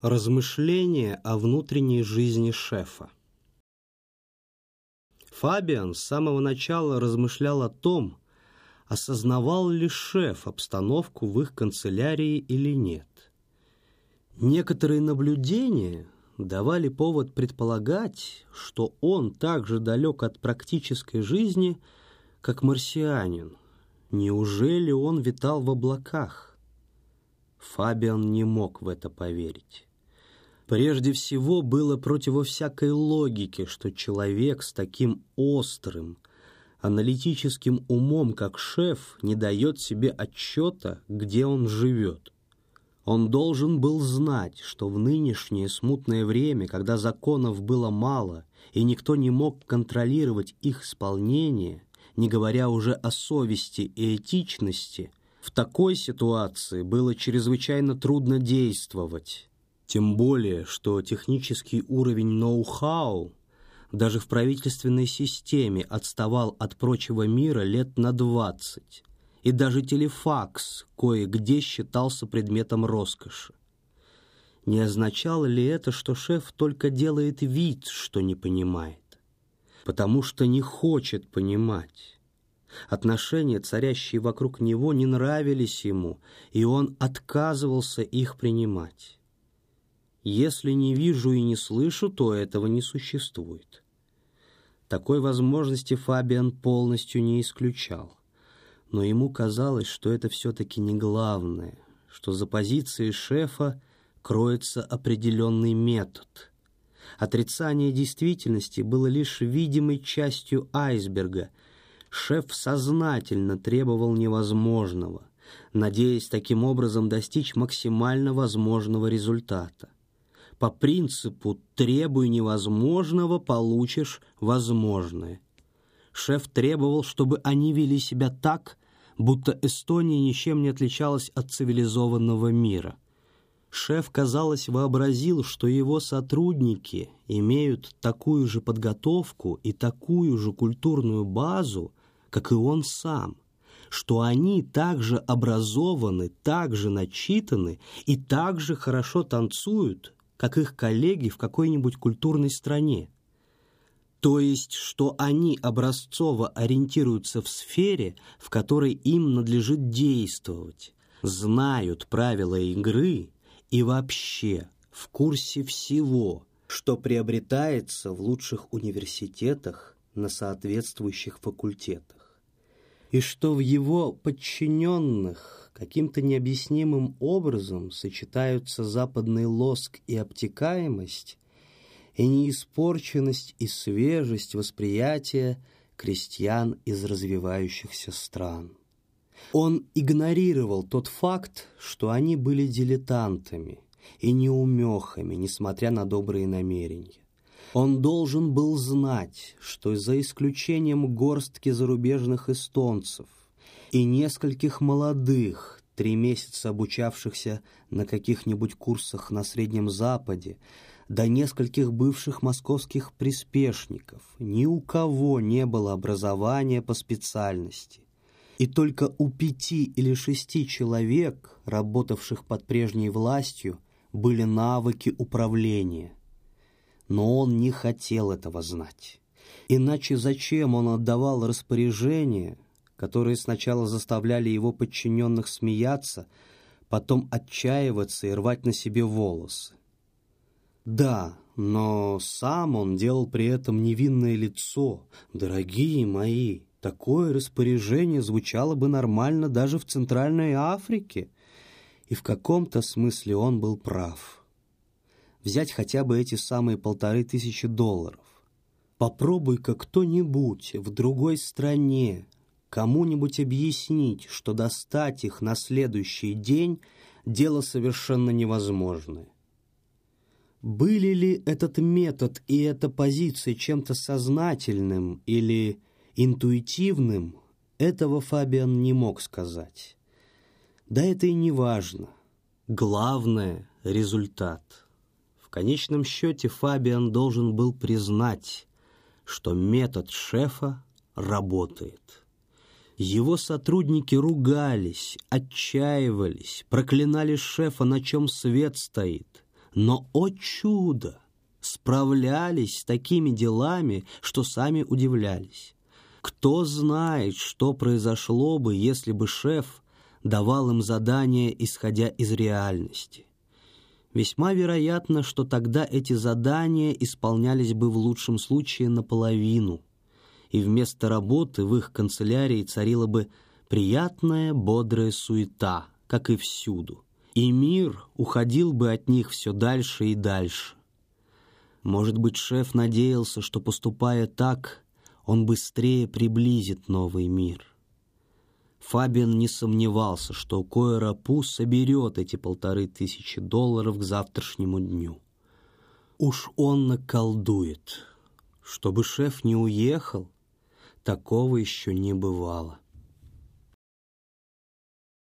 Размышления о внутренней жизни шефа. Фабиан с самого начала размышлял о том, осознавал ли шеф обстановку в их канцелярии или нет. Некоторые наблюдения давали повод предполагать, что он так же далек от практической жизни, как марсианин. Неужели он витал в облаках? Фабиан не мог в это поверить. Прежде всего, было противо всякой логики, что человек с таким острым, аналитическим умом, как шеф, не дает себе отчета, где он живет. Он должен был знать, что в нынешнее смутное время, когда законов было мало и никто не мог контролировать их исполнение, не говоря уже о совести и этичности, в такой ситуации было чрезвычайно трудно действовать. Тем более, что технический уровень ноу-хау даже в правительственной системе отставал от прочего мира лет на двадцать, и даже телефакс кое-где считался предметом роскоши. Не означало ли это, что шеф только делает вид, что не понимает? Потому что не хочет понимать. Отношения, царящие вокруг него, не нравились ему, и он отказывался их принимать. Если не вижу и не слышу, то этого не существует. Такой возможности Фабиан полностью не исключал. Но ему казалось, что это все-таки не главное, что за позицией шефа кроется определенный метод. Отрицание действительности было лишь видимой частью айсберга. Шеф сознательно требовал невозможного, надеясь таким образом достичь максимально возможного результата по принципу «требуй невозможного, получишь возможное». Шеф требовал, чтобы они вели себя так, будто Эстония ничем не отличалась от цивилизованного мира. Шеф, казалось, вообразил, что его сотрудники имеют такую же подготовку и такую же культурную базу, как и он сам, что они также образованы, также начитаны и также хорошо танцуют, как их коллеги в какой-нибудь культурной стране. То есть, что они образцово ориентируются в сфере, в которой им надлежит действовать, знают правила игры и вообще в курсе всего, что приобретается в лучших университетах на соответствующих факультетах, и что в его подчиненных каким-то необъяснимым образом сочетаются западный лоск и обтекаемость, и неиспорченность и свежесть восприятия крестьян из развивающихся стран. Он игнорировал тот факт, что они были дилетантами и неумехами, несмотря на добрые намерения. Он должен был знать, что за исключением горстки зарубежных эстонцев, и нескольких молодых, три месяца обучавшихся на каких-нибудь курсах на Среднем Западе, до нескольких бывших московских приспешников, ни у кого не было образования по специальности. И только у пяти или шести человек, работавших под прежней властью, были навыки управления. Но он не хотел этого знать. Иначе зачем он отдавал распоряжение, которые сначала заставляли его подчиненных смеяться, потом отчаиваться и рвать на себе волосы. Да, но сам он делал при этом невинное лицо. Дорогие мои, такое распоряжение звучало бы нормально даже в Центральной Африке. И в каком-то смысле он был прав. Взять хотя бы эти самые полторы тысячи долларов. Попробуй-ка кто-нибудь в другой стране кому-нибудь объяснить, что достать их на следующий день – дело совершенно невозможное. Были ли этот метод и эта позиция чем-то сознательным или интуитивным, этого Фабиан не мог сказать. Да это и не важно. Главное – результат. В конечном счете Фабиан должен был признать, что метод шефа работает. Его сотрудники ругались, отчаивались, проклинали шефа, на чем свет стоит, Но, о чудо, справлялись с такими делами, что сами удивлялись. Кто знает, что произошло бы, если бы шеф давал им задания, исходя из реальности. Весьма вероятно, что тогда эти задания исполнялись бы в лучшем случае наполовину, и вместо работы в их канцелярии царила бы приятная, бодрая суета, как и всюду, и мир уходил бы от них все дальше и дальше. Может быть, шеф надеялся, что, поступая так, он быстрее приблизит новый мир. Фабиан не сомневался, что Койрапу соберет эти полторы тысячи долларов к завтрашнему дню. Уж он наколдует. Чтобы шеф не уехал, такого еще не бывало.